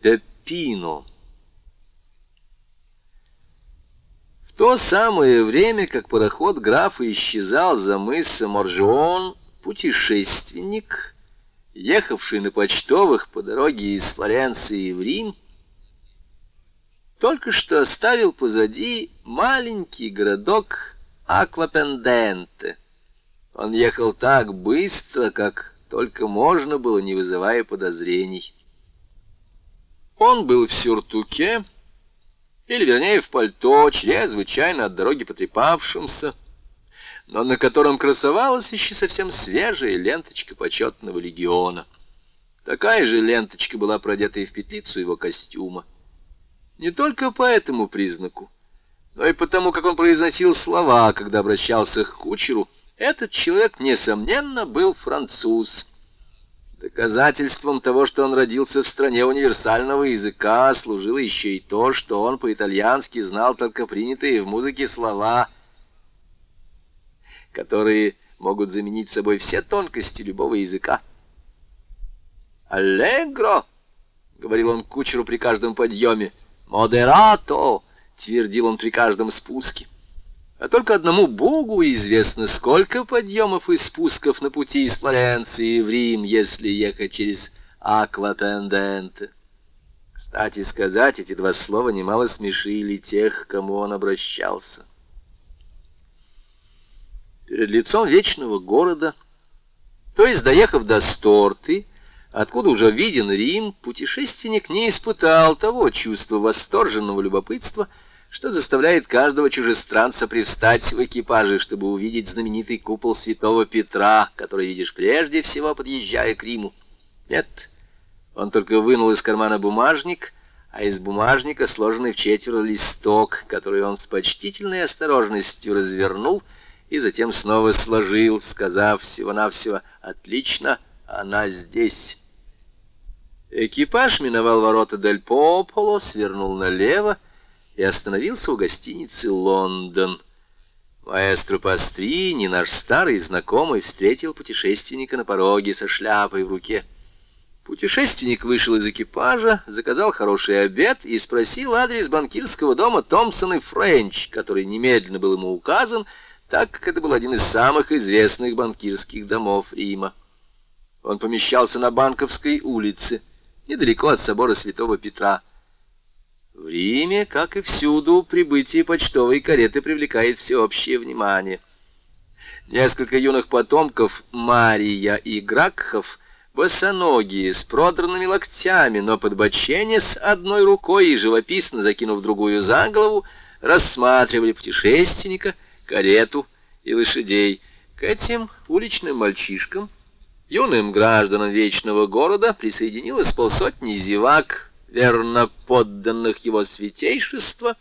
Пеппино. В то самое время, как пароход графа исчезал за мысом Оржион, путешественник, ехавший на почтовых по дороге из Флоренции в Рим, только что оставил позади маленький городок Аквапенденте. Он ехал так быстро, как только можно было, не вызывая подозрений. Он был в сюртуке, или, вернее, в пальто, чрезвычайно от дороги потрепавшемся, но на котором красовалась еще совсем свежая ленточка почетного легиона. Такая же ленточка была продета и в петлицу его костюма. Не только по этому признаку, но и потому, как он произносил слова, когда обращался к кучеру, этот человек, несомненно, был француз. Доказательством того, что он родился в стране универсального языка, служило еще и то, что он по-итальянски знал только принятые в музыке слова, которые могут заменить собой все тонкости любого языка. «Аллегро!» — говорил он кучеру при каждом подъеме. «Модерато!» — твердил он при каждом спуске. А только одному Богу известно, сколько подъемов и спусков на пути из Флоренции в Рим, если ехать через Аквапенденте. Кстати сказать, эти два слова немало смешили тех, к кому он обращался. Перед лицом вечного города, то есть доехав до Сторты, откуда уже виден Рим, путешественник не испытал того чувства восторженного любопытства, что заставляет каждого чужестранца привстать в экипаже, чтобы увидеть знаменитый купол святого Петра, который видишь прежде всего, подъезжая к Риму. Нет, он только вынул из кармана бумажник, а из бумажника сложенный в четверо листок, который он с почтительной осторожностью развернул и затем снова сложил, сказав всего-навсего «Отлично, она здесь». Экипаж миновал ворота Дель Пополо, свернул налево, и остановился у гостиницы «Лондон». Маэстро Пастрини, наш старый знакомый, встретил путешественника на пороге со шляпой в руке. Путешественник вышел из экипажа, заказал хороший обед и спросил адрес банкирского дома Томпсон и Френч, который немедленно был ему указан, так как это был один из самых известных банкирских домов Рима. Он помещался на Банковской улице, недалеко от собора Святого Петра. В Риме, как и всюду, прибытие почтовой кареты привлекает всеобщее внимание. Несколько юных потомков Мария и Гракхов, босоногие, с продранными локтями, но подбочене с одной рукой и живописно закинув другую за голову, рассматривали путешественника, карету и лошадей. К этим уличным мальчишкам, юным гражданам вечного города, присоединилось полсотни зевак, верно подданных его святейшества,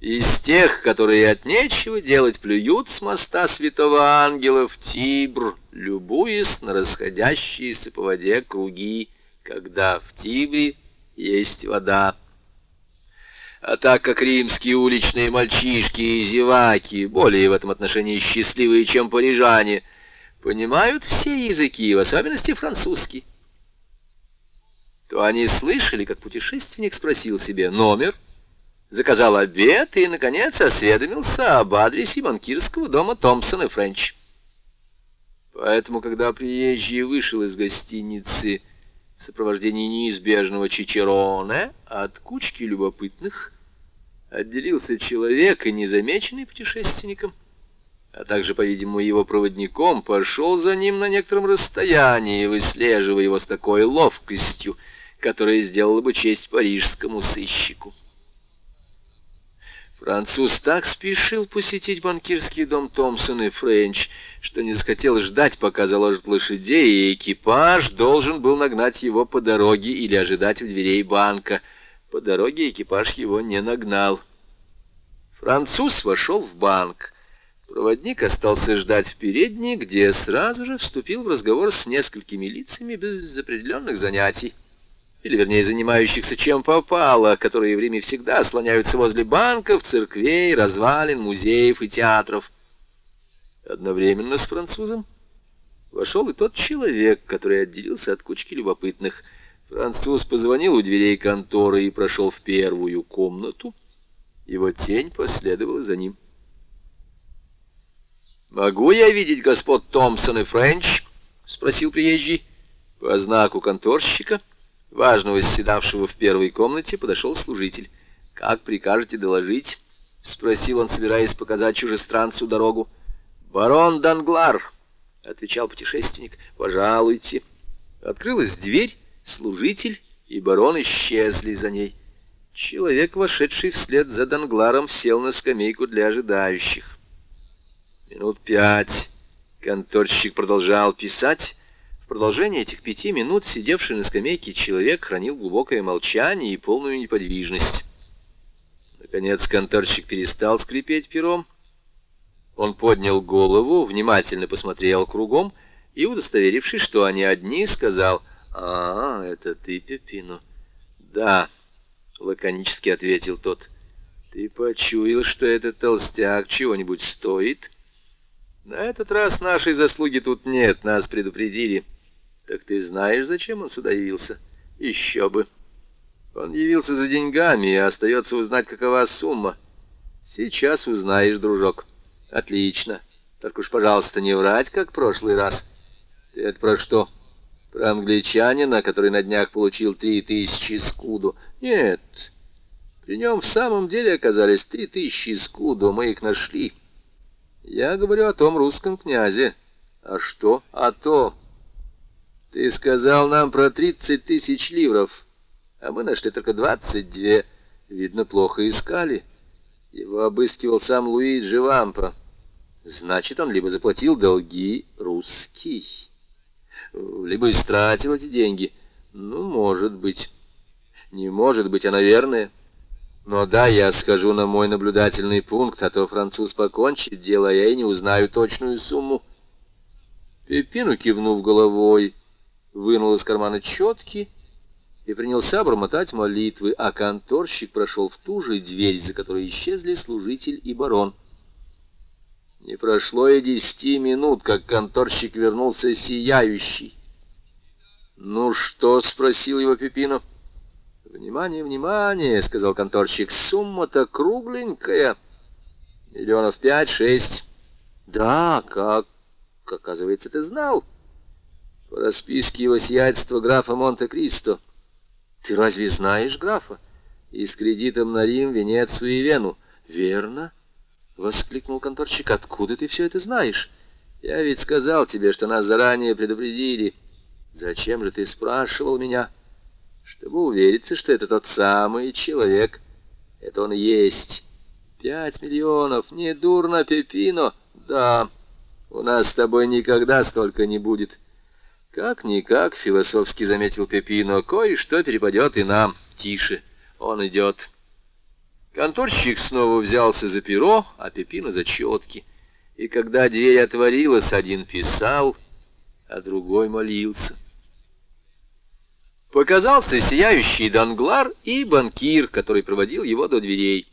из тех, которые от нечего делать плюют с моста святого ангела в Тибр, любуясь на расходящиеся по воде круги, когда в Тибре есть вода. А так как римские уличные мальчишки и зеваки, более в этом отношении счастливые, чем парижане, понимают все языки, в особенности французский, то они слышали, как путешественник спросил себе номер, заказал обед и, наконец, осведомился об адресе банкирского дома Томпсон и Френч. Поэтому, когда приезжий вышел из гостиницы в сопровождении неизбежного Чичероне, от кучки любопытных отделился человек, и незамеченный путешественником, а также, по-видимому, его проводником, пошел за ним на некотором расстоянии, выслеживая его с такой ловкостью, которая сделала бы честь парижскому сыщику. Француз так спешил посетить банкирский дом Томпсон и Френч, что не захотел ждать, пока заложат лошадей, и экипаж должен был нагнать его по дороге или ожидать у дверей банка. По дороге экипаж его не нагнал. Француз вошел в банк. Проводник остался ждать в передней, где сразу же вступил в разговор с несколькими лицами без определенных занятий или, вернее, занимающихся чем попало, которые в Риме всегда слоняются возле банков, церквей, развалин, музеев и театров. Одновременно с французом вошел и тот человек, который отделился от кучки любопытных. Француз позвонил у дверей конторы и прошел в первую комнату. Его тень последовала за ним. «Могу я видеть господ Томпсон и Френч?» — спросил приезжий. По знаку конторщика, важного седавшего в первой комнате, подошел служитель. «Как прикажете доложить?» — спросил он, собираясь показать чужестранцу дорогу. «Барон Данглар», — отвечал путешественник, — «пожалуйте». Открылась дверь, служитель и барон исчезли за ней. Человек, вошедший вслед за Дангларом, сел на скамейку для ожидающих. Минут пять конторщик продолжал писать. Продолжение этих пяти минут сидевший на скамейке человек хранил глубокое молчание и полную неподвижность. Наконец конторщик перестал скрипеть пером. Он поднял голову, внимательно посмотрел кругом и, удостоверившись, что они одни, сказал, «А, это ты, Пепино?» «Да», — лаконически ответил тот, — «ты почуял, что этот толстяк чего-нибудь стоит?» На этот раз нашей заслуги тут нет, нас предупредили. Так ты знаешь, зачем он сюда явился? Еще бы. Он явился за деньгами, и остается узнать, какова сумма. Сейчас узнаешь, дружок. Отлично. Только уж, пожалуйста, не врать, как в прошлый раз. Ты это про что? Про англичанина, который на днях получил три тысячи скуду? Нет. При нем в самом деле оказались три тысячи скуду, мы их нашли. Я говорю о том русском князе. А что? А то. Ты сказал нам про тридцать тысяч ливров, а мы нашли только двадцать две. Видно, плохо искали. Его обыскивал сам Луиджи Вампа. Значит, он либо заплатил долги русский, либо истратил эти деньги. Ну, может быть. Не может быть, а наверное. Но да, я схожу на мой наблюдательный пункт, а то француз покончит дело, а я и не узнаю точную сумму. Пепину, кивнув головой, вынул из кармана четки и принялся бормотать молитвы, а конторщик прошел в ту же дверь, за которой исчезли служитель и барон. Не прошло и десяти минут, как конторщик вернулся сияющий. «Ну что?» — спросил его Пепино. «Внимание, внимание!» — сказал конторщик. «Сумма-то кругленькая. Миллионов пять-шесть». «Да, как? Оказывается, ты знал?» «По расписке его сиятельства графа Монте-Кристо». «Ты разве знаешь графа?» «И с кредитом на Рим, Венецию и Вену». «Верно?» — воскликнул конторщик. «Откуда ты все это знаешь?» «Я ведь сказал тебе, что нас заранее предупредили». «Зачем же ты спрашивал меня?» чтобы увериться, что это тот самый человек. Это он есть. Пять миллионов. Недурно, Пепино. Да, у нас с тобой никогда столько не будет. Как-никак, философски заметил Пепино, кое-что перепадет и нам. Тише, он идет. Конторщик снова взялся за перо, а Пепино за четки. И когда дверь отворилась, один писал, а другой молился. Показался сияющий Данглар и банкир, который проводил его до дверей.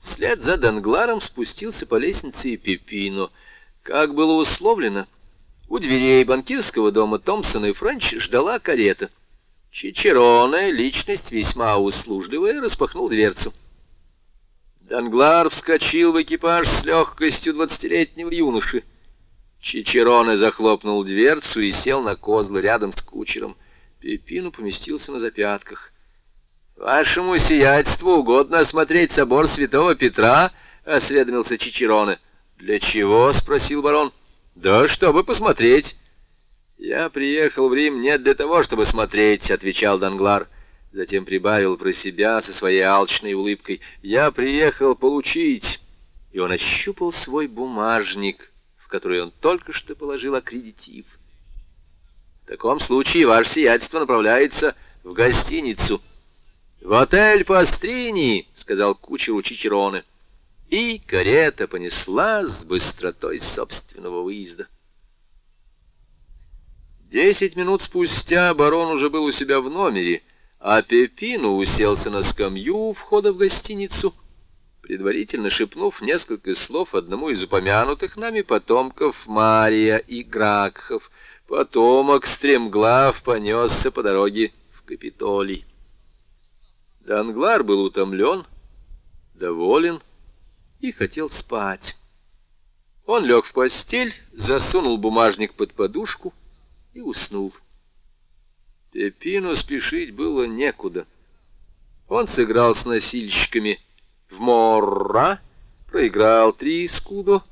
Вслед за Дангларом спустился по лестнице и Пепино. Как было условлено, у дверей банкирского дома Томпсона и Френч ждала карета. Чичероне, личность весьма услужливая, распахнул дверцу. Данглар вскочил в экипаж с легкостью двадцатилетнего юноши. Чичероне захлопнул дверцу и сел на козлы рядом с кучером. Пепину поместился на запятках. «Вашему сиятельству угодно осмотреть собор святого Петра?» — осведомился Чичероне. «Для чего?» — спросил барон. «Да чтобы посмотреть». «Я приехал в Рим не для того, чтобы смотреть», — отвечал Данглар. Затем прибавил про себя со своей алчной улыбкой. «Я приехал получить». И он ощупал свой бумажник, в который он только что положил аккредитив. В таком случае ваше сиятельство направляется в гостиницу. «В отель Пастрини!» — сказал кучеру Чичероне. И карета понесла с быстротой собственного выезда. Десять минут спустя барон уже был у себя в номере, а Пепину уселся на скамью у входа в гостиницу, предварительно шепнув несколько слов одному из упомянутых нами потомков Мария и Гракхов — Потомок стремглав понесся по дороге в Капитолий. Данглар был утомлен, доволен и хотел спать. Он лег в постель, засунул бумажник под подушку и уснул. Пепину спешить было некуда. Он сыграл с носильщиками в морра, проиграл три скудо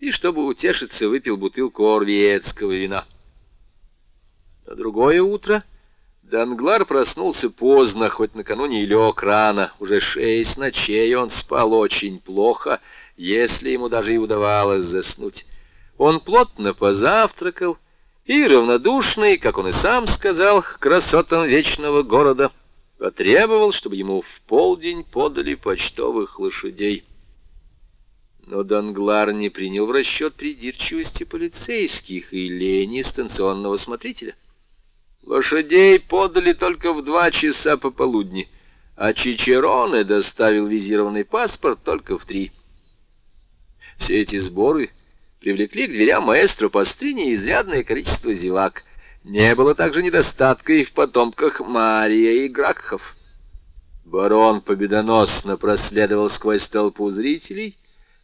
и, чтобы утешиться, выпил бутылку орвиетского вина. На другое утро Данглар проснулся поздно, хоть накануне и лег рано. Уже шесть ночей он спал очень плохо, если ему даже и удавалось заснуть. Он плотно позавтракал и, равнодушный, как он и сам сказал, к красотам вечного города, потребовал, чтобы ему в полдень подали почтовых лошадей. Но Данглар не принял в расчет придирчивости полицейских и лени станционного смотрителя. Лошадей подали только в два часа пополудни, а Чичероне доставил визированный паспорт только в три. Все эти сборы привлекли к дверям маэстро Пастрини изрядное количество зевак. Не было также недостатка и в потомках Мария и Гракхов. Барон победоносно проследовал сквозь толпу зрителей,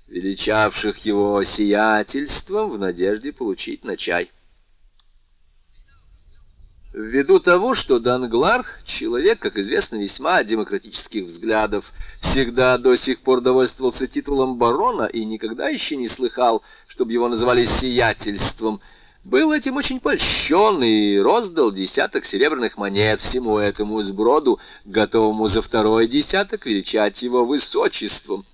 величавших его сиятельством в надежде получить на чай. Ввиду того, что Данглар, человек, как известно, весьма демократических взглядов, всегда до сих пор довольствовался титулом барона и никогда еще не слыхал, чтобы его называли сиятельством, был этим очень польщен и роздал десяток серебряных монет всему этому сброду, готовому за второй десяток величать его высочеством.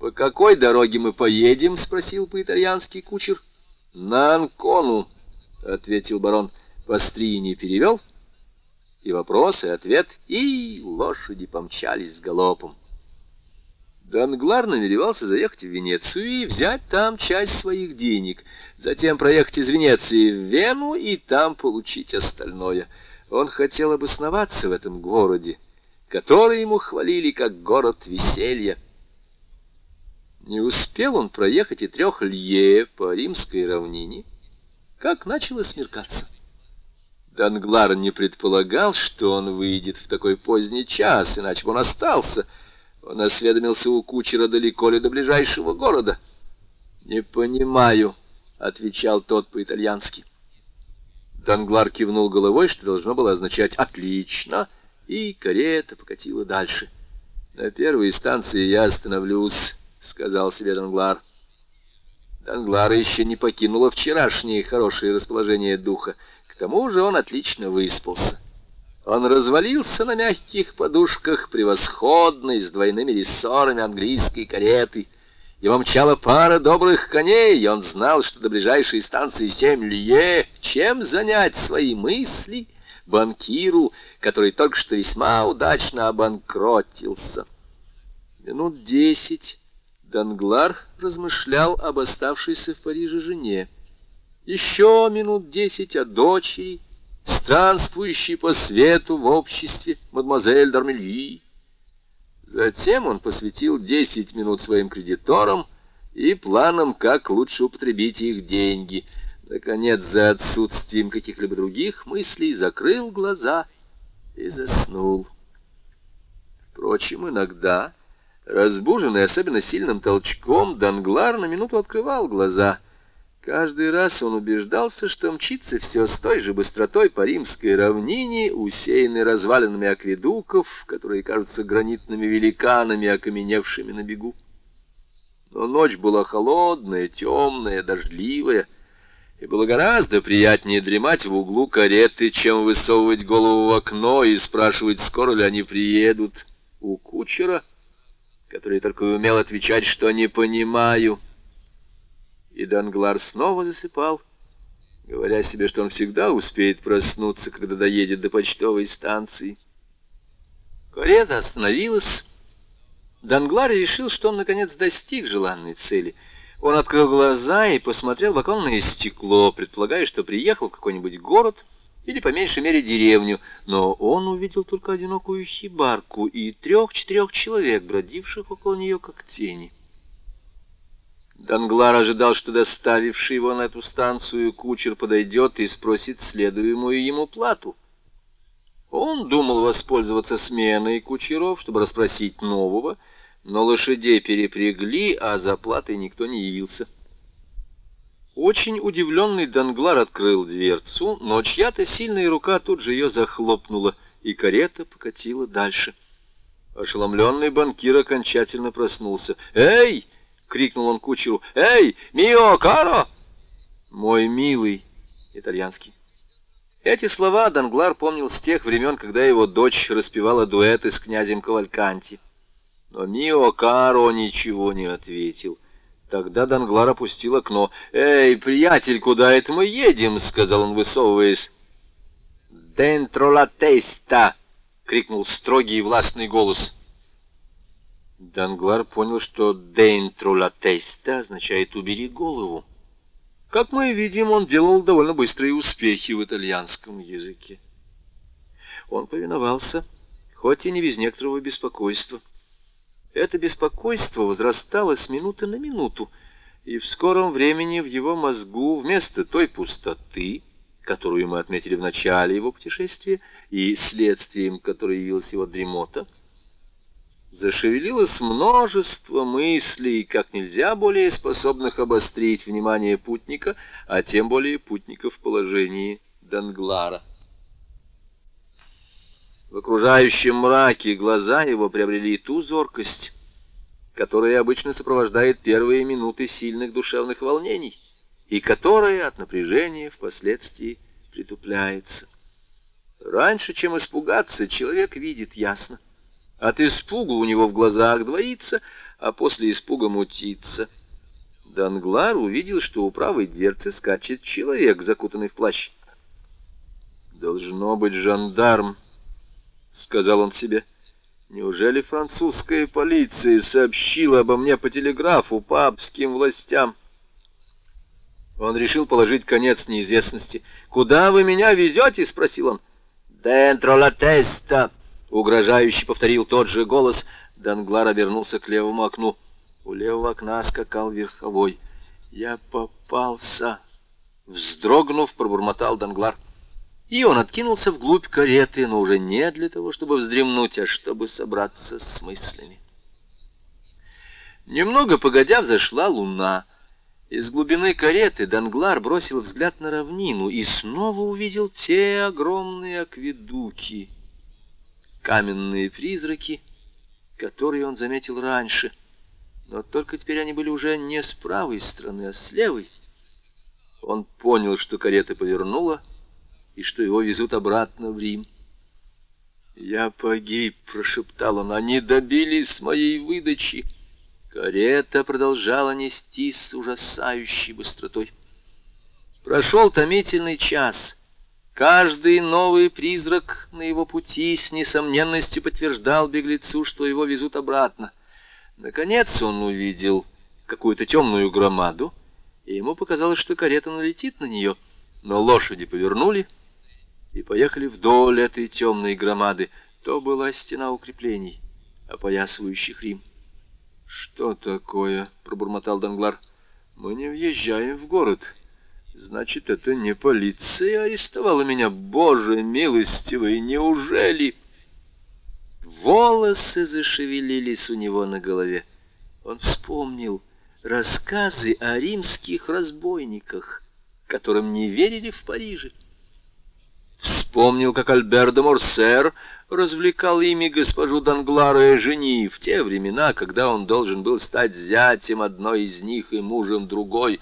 «По какой дороге мы поедем?» — спросил по-итальянски кучер. «На Анкону», — ответил барон. Пострини перевел, и вопрос, и ответ, и лошади помчались с галопом. Данглар намеревался заехать в Венецию и взять там часть своих денег, затем проехать из Венеции в Вену и там получить остальное. Он хотел обосноваться в этом городе, который ему хвалили как город веселья. Не успел он проехать и трех лье по римской равнине, как начало смеркаться. Данглар не предполагал, что он выйдет в такой поздний час, иначе бы он остался. Он осведомился у кучера, далеко ли до ближайшего города. «Не понимаю», — отвечал тот по-итальянски. Данглар кивнул головой, что должно было означать «отлично», и карета покатила дальше. «На первой станции я остановлюсь», — сказал себе Данглар. Данглара еще не покинуло вчерашнее хорошее расположение духа. К тому же он отлично выспался. Он развалился на мягких подушках превосходной с двойными рессорами английской кареты. Его мчала пара добрых коней, и он знал, что до ближайшей станции семь лье. Чем занять свои мысли банкиру, который только что весьма удачно обанкротился? Минут десять Данглар размышлял об оставшейся в Париже жене. Еще минут десять о дочери, странствующей по свету в обществе мадемуазель Дармельи. Затем он посвятил десять минут своим кредиторам и планам, как лучше употребить их деньги. Наконец, за отсутствием каких-либо других мыслей, закрыл глаза и заснул. Впрочем, иногда, разбуженный особенно сильным толчком, Данглар на минуту открывал глаза — Каждый раз он убеждался, что мчится все с той же быстротой по римской равнине, усеянной развалинами акведуков, которые кажутся гранитными великанами, окаменевшими на бегу. Но ночь была холодная, темная, дождливая, и было гораздо приятнее дремать в углу кареты, чем высовывать голову в окно и спрашивать, скоро ли они приедут. У кучера, который только умел отвечать, что «не понимаю», и Данглар снова засыпал, говоря себе, что он всегда успеет проснуться, когда доедет до почтовой станции. Карета остановилась. Данглар решил, что он, наконец, достиг желанной цели. Он открыл глаза и посмотрел в оконное стекло, предполагая, что приехал в какой-нибудь город или, по меньшей мере, деревню, но он увидел только одинокую хибарку и трех-четырех человек, бродивших около нее, как тени. Данглар ожидал, что доставивший его на эту станцию кучер подойдет и спросит следуемую ему плату. Он думал воспользоваться сменой кучеров, чтобы расспросить нового, но лошадей перепрягли, а за платой никто не явился. Очень удивленный Данглар открыл дверцу, но чья-то сильная рука тут же ее захлопнула, и карета покатила дальше. Ошеломленный банкир окончательно проснулся. «Эй!» — крикнул он кучеру. «Эй, мио каро!» «Мой милый!» — итальянский. Эти слова Данглар помнил с тех времен, когда его дочь распевала дуэты с князем Кавальканти. Но Мио Каро ничего не ответил. Тогда Данглар опустил окно. «Эй, приятель, куда это мы едем?» — сказал он, высовываясь. «Дентро ла теста!» — крикнул строгий и властный голос. Данглар понял, что «dentro la testa» означает «убери голову». Как мы видим, он делал довольно быстрые успехи в итальянском языке. Он повиновался, хоть и не без некоторого беспокойства. Это беспокойство возрастало с минуты на минуту, и в скором времени в его мозгу вместо той пустоты, которую мы отметили в начале его путешествия, и следствием которой явилась его дремота, зашевелилось множество мыслей, как нельзя более способных обострить внимание путника, а тем более путника в положении Данглара. В окружающем мраке глаза его приобрели ту зоркость, которая обычно сопровождает первые минуты сильных душевных волнений и которая от напряжения впоследствии притупляется. Раньше, чем испугаться, человек видит ясно. От испуга у него в глазах двоится, а после испуга мутится. Данглар увидел, что у правой дверцы скачет человек, закутанный в плащ. «Должно быть жандарм», — сказал он себе. «Неужели французская полиция сообщила обо мне по телеграфу папским властям?» Он решил положить конец неизвестности. «Куда вы меня везете?» — спросил он. «Дентро ла теста», — угрожающе повторил тот же голос. Данглар обернулся к левому окну. У левого окна скакал верховой. «Я попался!» Вздрогнув, пробормотал Данглар. И он откинулся вглубь кареты, но уже не для того, чтобы вздремнуть, а чтобы собраться с мыслями. Немного погодя взошла луна — из глубины кареты Данглар бросил взгляд на равнину и снова увидел те огромные акведуки, каменные призраки, которые он заметил раньше. Но только теперь они были уже не с правой стороны, а с левой. Он понял, что карета повернула и что его везут обратно в Рим. «Я погиб», — прошептал он, — «они добились моей выдачи». Карета продолжала нестись с ужасающей быстротой. Прошел томительный час. Каждый новый призрак на его пути с несомненностью подтверждал беглецу, что его везут обратно. Наконец он увидел какую-то темную громаду, и ему показалось, что карета налетит на нее. Но лошади повернули и поехали вдоль этой темной громады. То была стена укреплений, опоясывающих Рим. «Что такое?» — пробормотал Данглар. «Мы не въезжаем в город. Значит, это не полиция арестовала меня. Боже милостивый, неужели?» Волосы зашевелились у него на голове. Он вспомнил рассказы о римских разбойниках, которым не верили в Париже. Вспомнил, как Альбер де Морсер развлекал ими госпожу Данглара и жени в те времена, когда он должен был стать зятем одной из них и мужем другой.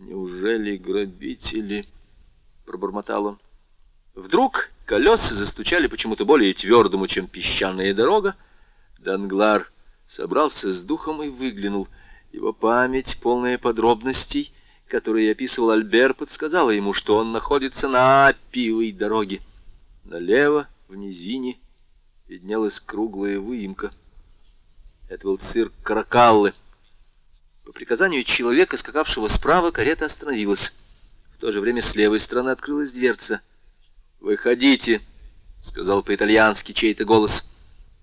«Неужели грабители?» — пробормотал он. Вдруг колеса застучали почему-то более твердому, чем песчаная дорога. Данглар собрался с духом и выглянул. Его память, полная подробностей, которые описывал Альбер, подсказала ему, что он находится на Аппиевой дороге. Налево в низине виднелась круглая выемка. Это был цирк Каракаллы. По приказанию человека, скакавшего справа, карета остановилась. В то же время с левой стороны открылась дверца. «Выходите», — сказал по-итальянски чей-то голос.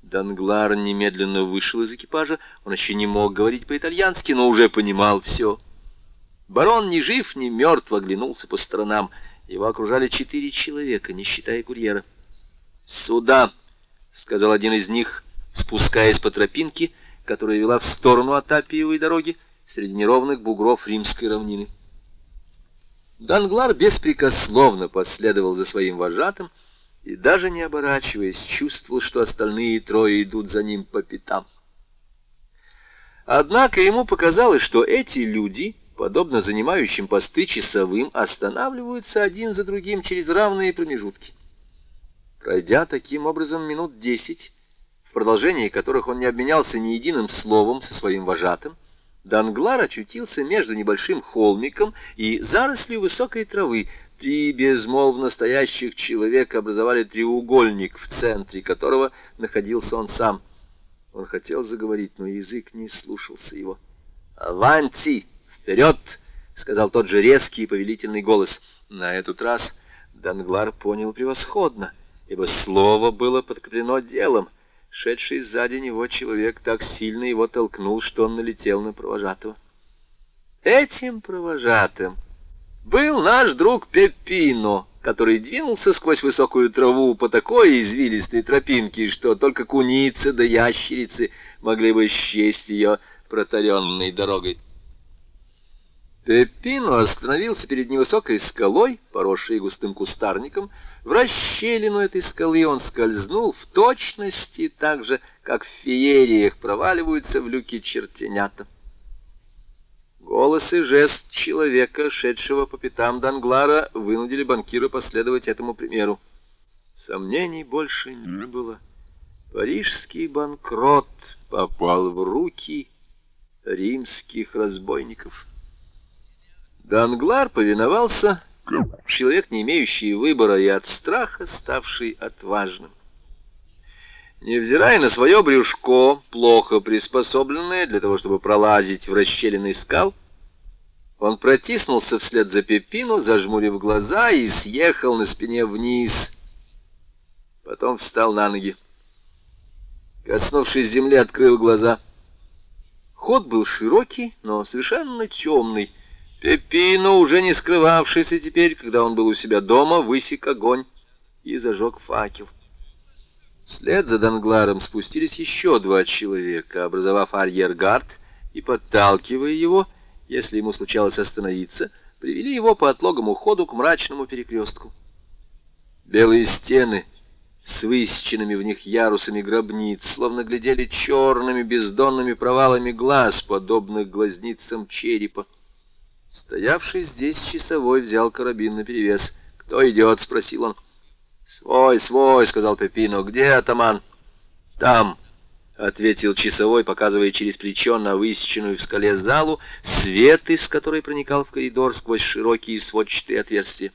Данглар немедленно вышел из экипажа. Он еще не мог говорить по-итальянски, но уже понимал все. Барон ни жив, ни мертв оглянулся по сторонам. Его окружали четыре человека, не считая курьера. «Сюда!» — сказал один из них, спускаясь по тропинке, которая вела в сторону от Апиевой дороги среди неровных бугров римской равнины. Данглар беспрекословно последовал за своим вожатым и, даже не оборачиваясь, чувствовал, что остальные трое идут за ним по пятам. Однако ему показалось, что эти люди, подобно занимающим посты часовым, останавливаются один за другим через равные промежутки. Пройдя таким образом минут десять, в продолжении которых он не обменялся ни единым словом со своим вожатым, Данглар очутился между небольшим холмиком и зарослью высокой травы. Три безмолвно стоящих человека образовали треугольник, в центре которого находился он сам. Он хотел заговорить, но язык не слушался его. «Аванти! Вперед!» — сказал тот же резкий и повелительный голос. На этот раз Данглар понял превосходно, ибо слово было подкреплено делом. Шедший сзади него человек так сильно его толкнул, что он налетел на провожатого. Этим провожатым был наш друг Пеппино, который двинулся сквозь высокую траву по такой извилистой тропинке, что только куницы да ящерицы могли бы счесть ее протаренной дорогой. Пеппино остановился перед невысокой скалой, поросшей густым кустарником. В расщелину этой скалы он скользнул в точности так же, как в феериях проваливаются в люки чертенята. Голос и жест человека, шедшего по пятам Данглара, вынудили банкира последовать этому примеру. Сомнений больше не было. Парижский банкрот попал в руки римских разбойников. Данглар повиновался, человек, не имеющий выбора и от страха ставший отважным. Невзирая на свое брюшко, плохо приспособленное для того, чтобы пролазить в расщелины скал, он протиснулся вслед за Пепину, зажмурив глаза, и съехал на спине вниз. Потом встал на ноги. Коснувшись земли, открыл глаза. Ход был широкий, но совершенно темный, Пеппино, уже не скрывавшийся теперь, когда он был у себя дома, высек огонь и зажег факел. Вслед за Дангларом спустились еще два человека, образовав арьергард, и, подталкивая его, если ему случалось остановиться, привели его по отлогому ходу к мрачному перекрестку. Белые стены с высеченными в них ярусами гробниц, словно глядели черными бездонными провалами глаз, подобных глазницам черепа. Стоявший здесь часовой взял карабин наперевес. «Кто идет?» — спросил он. «Свой, свой!» — сказал Пепино. «Где атаман?» «Там!» — ответил часовой, показывая через плечо на высеченную в скале залу, свет из которой проникал в коридор сквозь широкие сводчатые отверстия.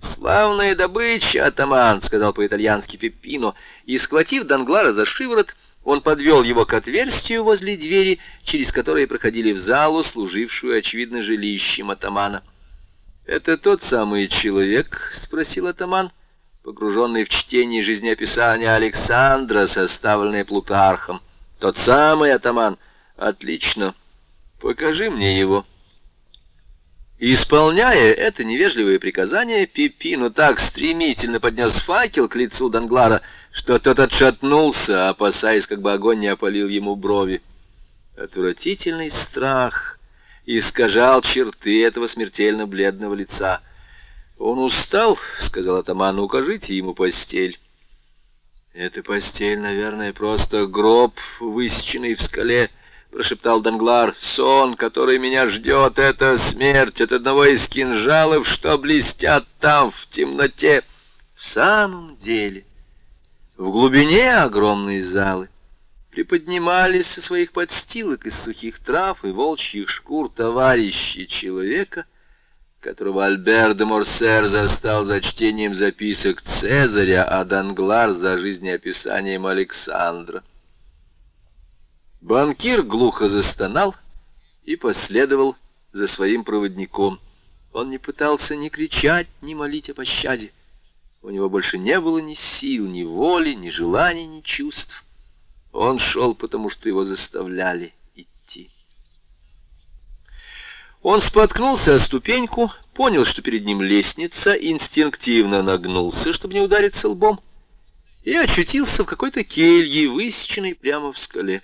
«Славная добыча, атаман!» — сказал по-итальянски Пепино, и, схватив Данглара за шиворот, он подвел его к отверстию возле двери, через которое проходили в залу, служившую, очевидно, жилищем атамана. «Это тот самый человек?» — спросил атаман, погруженный в чтение жизнеописания Александра, составленное Плутархом. «Тот самый атаман? Отлично. Покажи мне его». Исполняя это невежливое приказание, Пипину так стремительно поднес факел к лицу Данглара, что тот отшатнулся, опасаясь, как бы огонь не опалил ему брови. Отвратительный страх искажал черты этого смертельно бледного лица. «Он устал», — сказал атаман, — «укажите ему постель». «Эта постель, наверное, просто гроб, высеченный в скале», — прошептал Данглар. «Сон, который меня ждет, — это смерть от одного из кинжалов, что блестят там в темноте». В самом деле, в глубине огромной залы приподнимались со своих подстилок из сухих трав и волчьих шкур товарищи человека, которого Альбер де Морсер застал за чтением записок Цезаря, а Данглар за жизнеописанием Александра. Банкир глухо застонал и последовал за своим проводником. Он не пытался ни кричать, ни молить о пощаде. У него больше не было ни сил, ни воли, ни желаний, ни чувств. Он шел, потому что его заставляли идти. Он споткнулся о ступеньку, понял, что перед ним лестница, инстинктивно нагнулся, чтобы не удариться лбом, и очутился в какой-то келье, высеченной прямо в скале.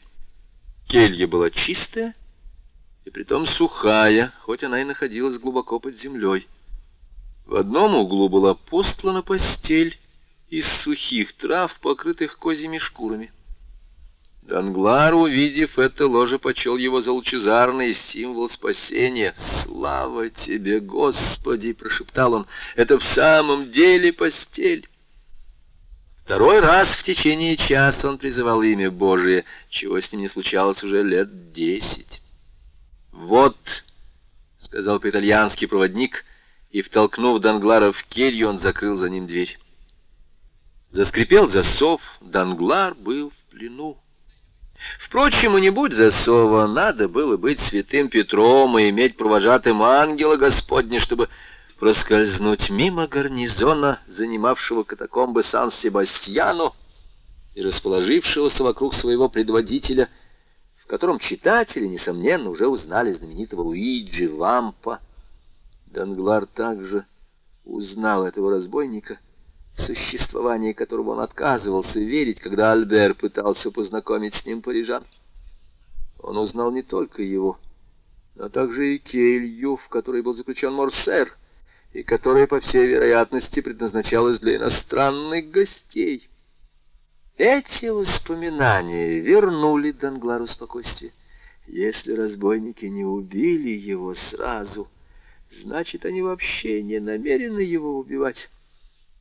Келья была чистая и притом сухая, хоть она и находилась глубоко под землей. В одном углу была постлана постель из сухих трав, покрытых козьими шкурами. Данглар, увидев это ложе, почел его за лучезарный символ спасения. «Слава тебе, Господи!» — прошептал он. «Это в самом деле постель!» Второй раз в течение часа он призывал имя Божие, чего с ним не случалось уже лет десять. «Вот», — сказал по-итальянски проводник, и, втолкнув Данглара в келью, он закрыл за ним дверь. Заскрипел засов, Данглар был в плену. Впрочем, и не будь засова, надо было быть святым Петром и иметь провожатым ангела Господня, чтобы проскользнуть мимо гарнизона, занимавшего катакомбы Сан-Себастьяно и расположившегося вокруг своего предводителя, в котором читатели, несомненно, уже узнали знаменитого Луиджи Вампа. Данглар также узнал этого разбойника — существование которого он отказывался верить, когда Альбер пытался познакомить с ним парижан. Он узнал не только его, но также и келью, в которой был заключен Морсер, и которая, по всей вероятности, предназначалась для иностранных гостей. Эти воспоминания вернули Данглару спокойствие. Если разбойники не убили его сразу, значит, они вообще не намерены его убивать.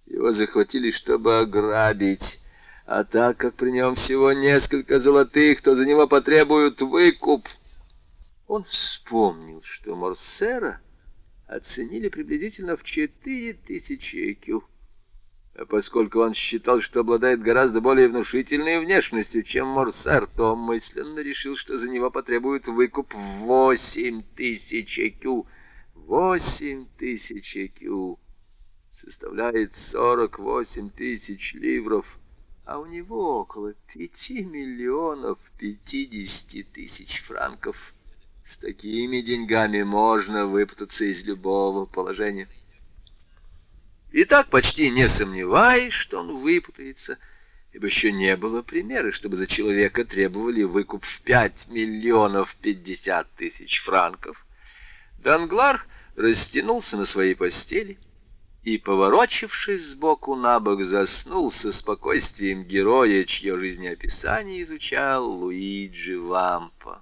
Его захватили, чтобы ограбить. А так как при нем всего несколько золотых, то за него потребуют выкуп. Он вспомнил, что Морсера оценили приблизительно в четыре тысячи IQ. А поскольку он считал, что обладает гораздо более внушительной внешностью, чем Морсер, то мысленно решил, что за него потребуют выкуп восемь тысяч IQ. Восемь тысяч IQ составляет 48 тысяч ливров, а у него около 5 миллионов 50 тысяч франков. С такими деньгами можно выпутаться из любого положения. И так почти не сомневаясь, что он выпутается, ибо еще не было примера, чтобы за человека требовали выкуп в 5 миллионов 50 тысяч франков, Данглар растянулся на своей постели, и, поворочившись сбоку на бок, заснул со спокойствием героя, чье жизнеописание изучал Луиджи Вампа.